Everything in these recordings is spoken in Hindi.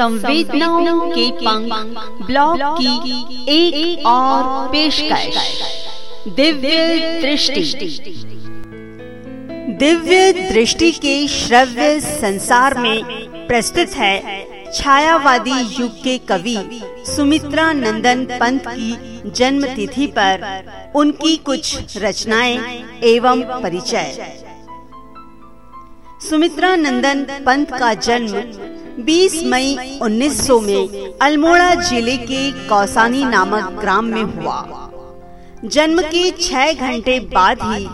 संवेदनाओं के पंख ब्लॉग की एक, और पेशकश। दिव्य दृष्टि। दिव्य दृष्टि के श्रव्य संसार में प्रस्तुत है छायावादी युग के कवि सुमित्रा नंदन पंत की जन्म तिथि पर उनकी कुछ रचनाएँ एवं परिचय। सुमित्रा नंदन पंत का जन्म 20 मई 1900 में अल्मोड़ा ज़िले के कौसानी नामक ग्राम में हुआ। जन्म के छह घंटे बाद ही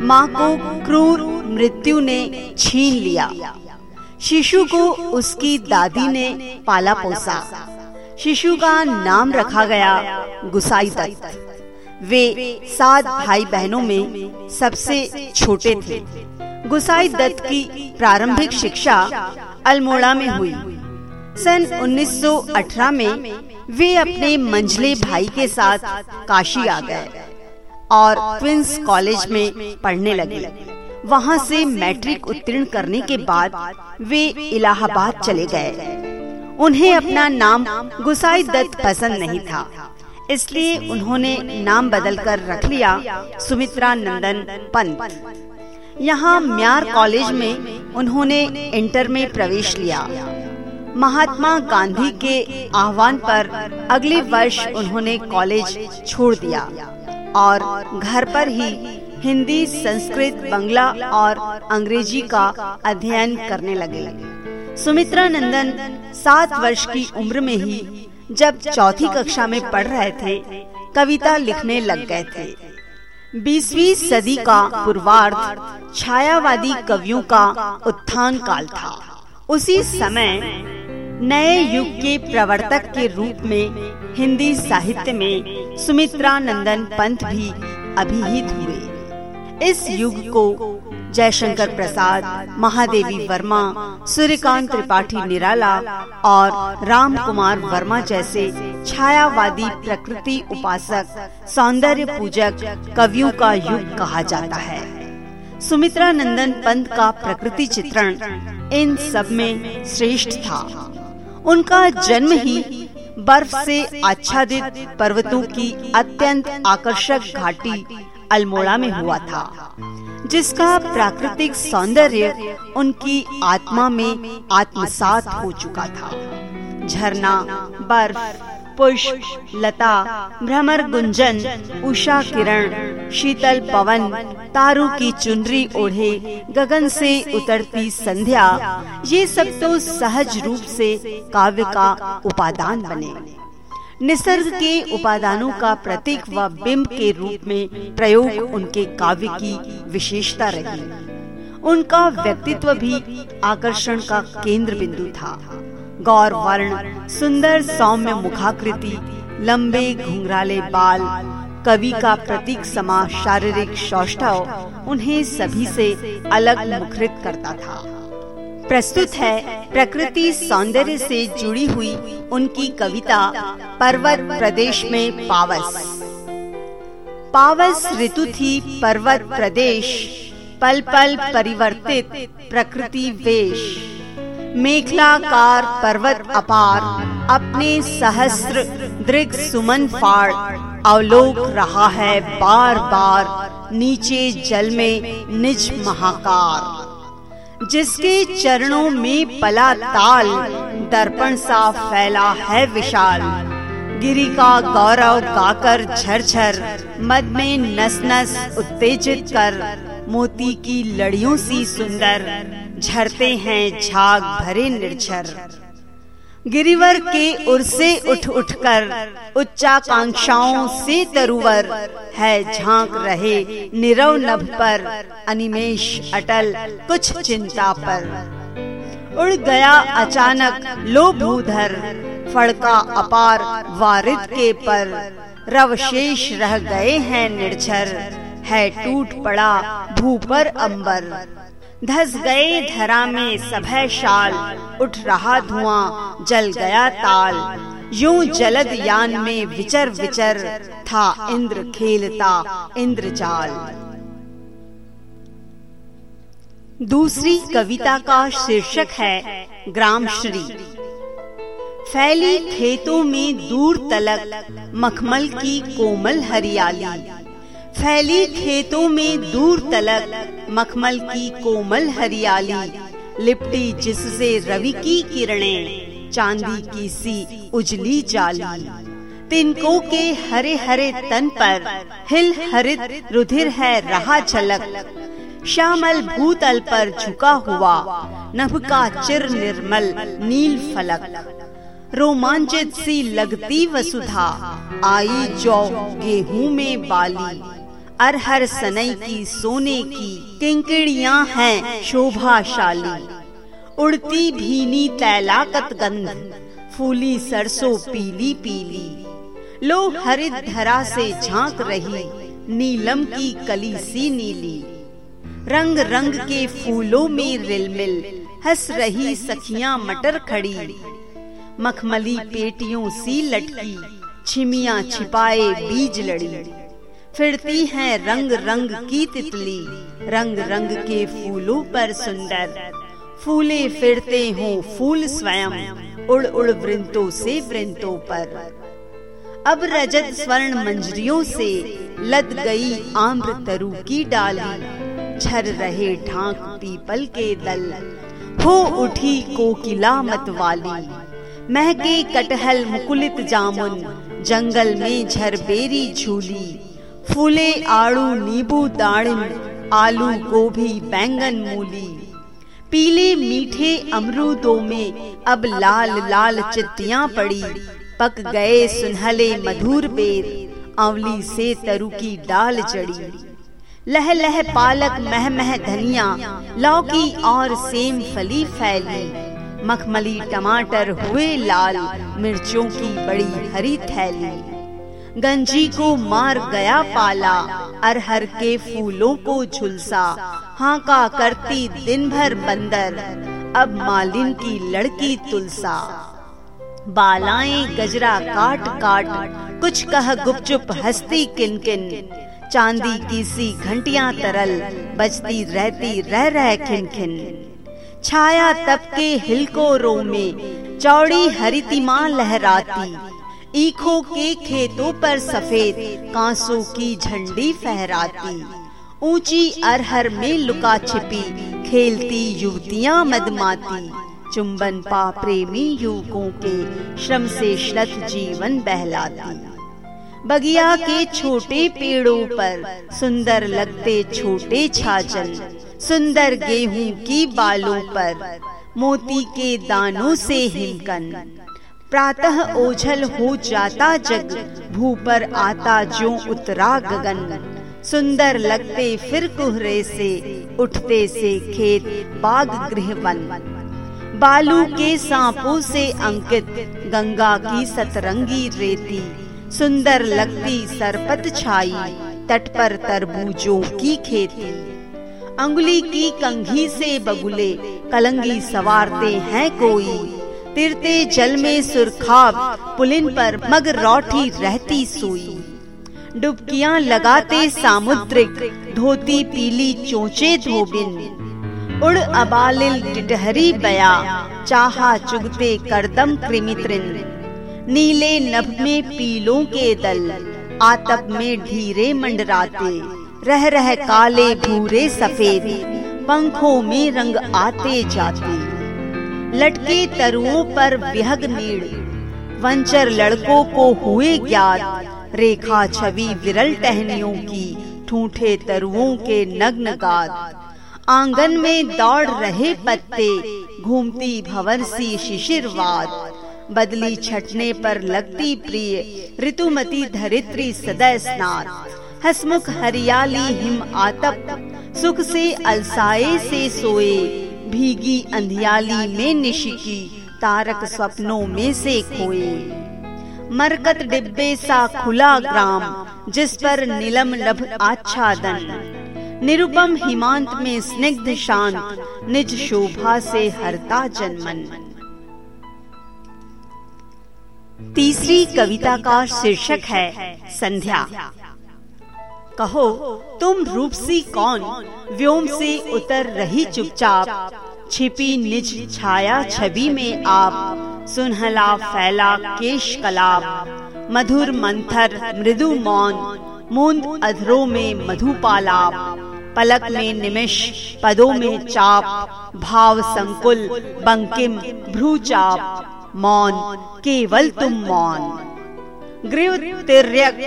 माँ को क्रूर मृत्यु ने छीन लिया। शिशु को उसकी दादी ने पाला पोसा। शिशु का नाम रखा गया गुसाई दत्त। वे सात भाई बहनों में सबसे छोटे थे। गुसाई दत्त की प्रारंभिक शिक्षा अल्मोड़ा में हुई। सन 1918 में वे अपने मंझले भाई के साथ काशी आ गए और ट्विंस कॉलेज में पढ़ने लगे। वहाँ से मैट्रिक उत्तीर्ण करने के बाद वे इलाहाबाद चले गए। उन्हें अपना नाम गुसाई दत्त पसंद नहीं था। इसलिए उन्होंने नाम बदलकर रख लिया सुमित्रा नंदन पंत। यहाँ म्यार कॉलेज में उन्होंने इंटर में प्रवेश लिया। महात्मा गांधी के आह्वान पर अगले वर्ष उन्होंने कॉलेज छोड़ दिया और घर पर ही हिंदी, संस्कृत, बंगला और अंग्रेज़ी का अध्ययन करने लगे। सुमित्रा नंदन सात वर्ष की उम्र में ही जब चौथी कक्षा में पढ़ रहे थे, कविता लिखने लग गए थे। बीसवीं सदी का पूर्वार्ध छायावादी कवियों का उत्थान काल था। उसी समय नए युग के प्रवर्तक के रूप में हिंदी साहित्य में सुमित्रा नंदन पंत भी अभिहित हुए। इस युग को जयशंकर प्रसाद, महादेवी वर्मा, सूर्यकांत त्रिपाठी निराला और राम कुमार वर्मा जैसे छायावादी प्रकृति उपासक सौंदर्य पूजक कवियों का युग कहा जाता है। सुमित्रा नंदन पंत का प्रकृति चित्रण इन सब में श्रेष्ठ था। उनका जन्म ही बर्फ़ से आच्छादित पर्वतों की अत्यंत आकर्षक घाटी अल्मोड़ा में हुआ था, जिसका प्राकृतिक सौंदर्य उनकी आत्मा में आत्मसात हो चुका था। झरना, बर्फ़ पुष्प, लता, भ्रमर गुंजन, उषा किरण, शीतल पवन, तारों की चुनरी ओढ़े, गगन से उतरती संध्या, ये सब तो सहज रूप से काव्य का उपादान बने। निसर्ग के उपादानों का प्रतीक व बिंब के रूप में प्रयोग उनके काव्य की विशेषता रही। उनका व्यक्तित्व भी आकर्षण का केंद्र बिंदु था। गौर वर्ण, सुंदर सौम्य मुखाकृति, लंबे घुंघराले बाल, कवि का प्रतीक समा शारीरिक सौष्ठव उन्हें सभी से अलग मुखरित करता था। प्रस्तुत है प्रकृति सौंदर्य से जुड़ी हुई उनकी कविता पर्वत प्रदेश में पावस। पावस ऋतु थी पर्वत प्रदेश पल पल परिवर्तित प्रकृति वेश। मेखलाकार पर्वत अपार, अपने सहस्र दृग सुमन फाड़। अवलोक रहा है बार बार, नीचे जल में निज महाकार। जिसके चरणों में पला ताल, दर्पण सा फैला है विशाल। गिरी का गौरव गाकर झरझर, मद में नस नस उत्तेजित कर। मोती की लड़ियों सी सुंदर, झरते हैं झाग भरे निर्झर। गिरिवर के उर से उठ उठकर, उच्चाकांक्षाओं से तरुवर, है झाँक रहे निरव नभ पर, अनिमेश अटल कुछ चिंता पर। उड़ गया अचानक लो भूधर फड़का अपार वारिद के पर, रवशेष रह गए हैं निर्झर। है, टूट पड़ा भू पर अंबर। धस गए धरा में सभय शाल, उठ रहा धुआँ, जल गया ताल। यूँ जलद यान में विचर विचर था इंद्र खेलता इंद्रजाल दूसरी कविता का शीर्षक है ग्राम श्री। फैली खेतों में दूर तलक, मखमल की कोमल हरियाली। फैली खेतों में दूर तलक, मखमल की कोमल हरियाली, लिपटी जिससे रवि की किरणें, चांदी की सी उजली जाली। तिनको के हरे हरे तन पर हिल हरित रुधिर है रहा झलक। श्यामल भूतल पर झुका हुआ, नभ का चिर निर्मल नील फलक। रोमांचित सी लगती वसुधा, आई जौ गेहूँ में बाली। अरहर सनई की सोने की किंकड़ियाँ हैं, शोभाशाली। उड़ती भीनी तैलाकत गंध, फूली सरसों पीली पीली। लो हरित धरा से झाँक रही, नीलम की कली सी नीली। रंग रंग के फूलों में रिलमिल, हंस रही सखियाँ मटर खड़ी। मखमली पेटियों सी लटकी, छिमिया छिपाए बीज लड़ी। फिरती है रंग रंग की तितली रंग रंग के फूलों पर सुंदर। फूले फिरते हो फूल स्वयं उड़ उड़ वृंतों से वृंतों पर। अब रजत स्वर्ण मंजरियों से लद गई आम्र तरु की डाली, झर रहे ढाक पीपल के दल। हो उठी कोकिला मत वाली, महके कटहल मुकुलित जामुन, जंगल में झरबेरी झूली। फूले आड़ू नींबू दाड़िम, आलू गोभी बैंगन मूली। पीले मीठे अमरूदों में अब लाल लाल चित्तियाँ पड़ी, पक गए सुनहले मधुर बेर अवली से तरु की डाल जड़ी। लह लह पालक मह मह धनिया लौकी और सेम फली फैली। मखमली टमाटर हुए लाल, मिर्चों की बड़ी हरी थैली। गंजी को मार गया पाला, अरहर के फूलों को झुलसा, हाका करती दिन भर बंदर, अब मालिन की लड़की तुलसा। बालाएँ गजरा काट काट, कुछ कह गुपचुप हस्ती किन किन। चांदी की सी घंटियाँ तरल, बजती रहती रह रह खिन खिन। छाया तप के हिलकोरों में, चौड़ी हरितिमा लहराती ईखों के खेतों पर सफ़ेद कांसों की झंडी फहराती। ऊँची अरहर में लुका छिपी, खेलती युवतियाँ मदमाती। चुंबन पा प्रेमी युवकों के श्रम से श्रत जीवन बहलाती। बगिया के छोटे पेड़ों पर सुंदर लगते छोटे छाजन, सुंदर गेहूँ की बालों पर मोती के दानों से हिमकन। प्रातः ओझल हो जाता जग भू पर आता जो उतरा गगन। सुंदर लगते फिर कुहरे से, उठते से खेत बाग गृह वन। बालू के सांपों से अंकित, गंगा की सतरंगी रेती। सुंदर लगती सरपत छाई, तट पर तरबूजों की खेती। अंगुली की कंघी से बगुले, कलंगी सवारते हैं कोई। तिरते जल में सुरखाब, पुलिन पर मग रौठी रहती सोई। डुबकियाँ लगाते सामुद्रिक, धोती पीली चोचे धोबिन। उड़ अबालिल टिटहरी बया, चाहा चुगते करदम कृमित्रिन। नीले नभ में पीलों के दल, आतप में ढीरे मंडराते। रह रह काले भूरे सफ़ेद, पंखों में रंग आते जाते। लटके तरुओं पर विहग नीड़ वंचर लड़कों को हुए ज्ञात। रेखा छवि विरल टहनियों की, ठूठे तरुओं के नग्न गात। आँगन में दौड़ रहे पत्ते, घूमती भवन सी शिशिरवाद बदली छटने पर लगती प्रिय, ऋतुमती धरित्री सदै स्नात। हसमुख हरियाली हिम आतप, सुख से अलसाए से सोए। भीगी अंधियाली में निशिकी, तारक स्वप्नों में से खोए। मरकत डिब्बे सा खुला ग्राम, जिस पर नीलम लभ आच्छादन। निरुपम हिमांत में स्निग्ध शांत निज शोभा से हरता जनमन। तीसरी कविता का शीर्षक है संध्या। कहो, तुम रूपसी कौन? व्योम से उतर रही चुपचाप। छिपी निज छाया छवि में आप। सुनहला फैला केश कलाप। मधुर मंथर, मृदु मौन। मूंद अधरों में मधुपालाप पलक में निमिष, पदों में चाप। भाव संकुल, बंकिम भ्रूचाप मौन, केवल तुम मौन। ग्रीव तिर्यक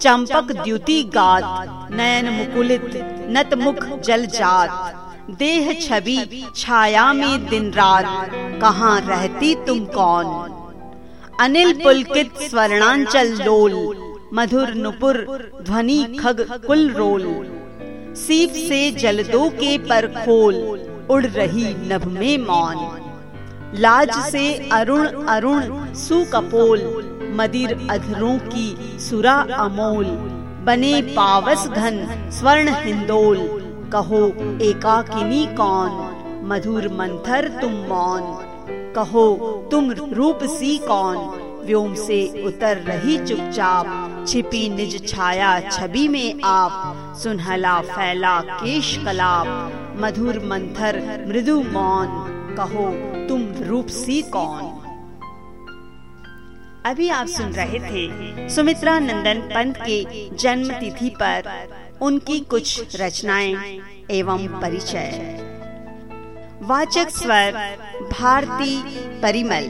चंपक द्युति गात, नयन मुकुलित, नत मुख जल जात। देह छवि छाया में दिन रात, कहाँ रहती तुम कौन? अनिल पुलकित स्वर्णांचल लोल, मधुर नुपुर ध्वनि खग कुल रोल। सीप से जलदो के पर खोल, उड़ रही नभ में मौन। लाज से अरुण अरुण सुकपोल मदिर अधरों की सुरा अमोल, बने पावस घन स्वर्ण हिंदोल, कहो एकाकिनी कौन, मधुर मंथर तुम मौन, कहो तुम रूप सी कौन, व्योम से उतर रही चुपचाप, छिपी निज छाया छवि में आप, सुनहला फैला केश कलाप, मधुर मंथर मृदु मौन, कहो तुम रूप सी कौन। अभी आप सुन रहे थे सुमित्रा नंदन पंत के जन्म तिथि पर उनकी कुछ रचनाएँ एवं परिचय। वाचक स्वर भारती परिमल।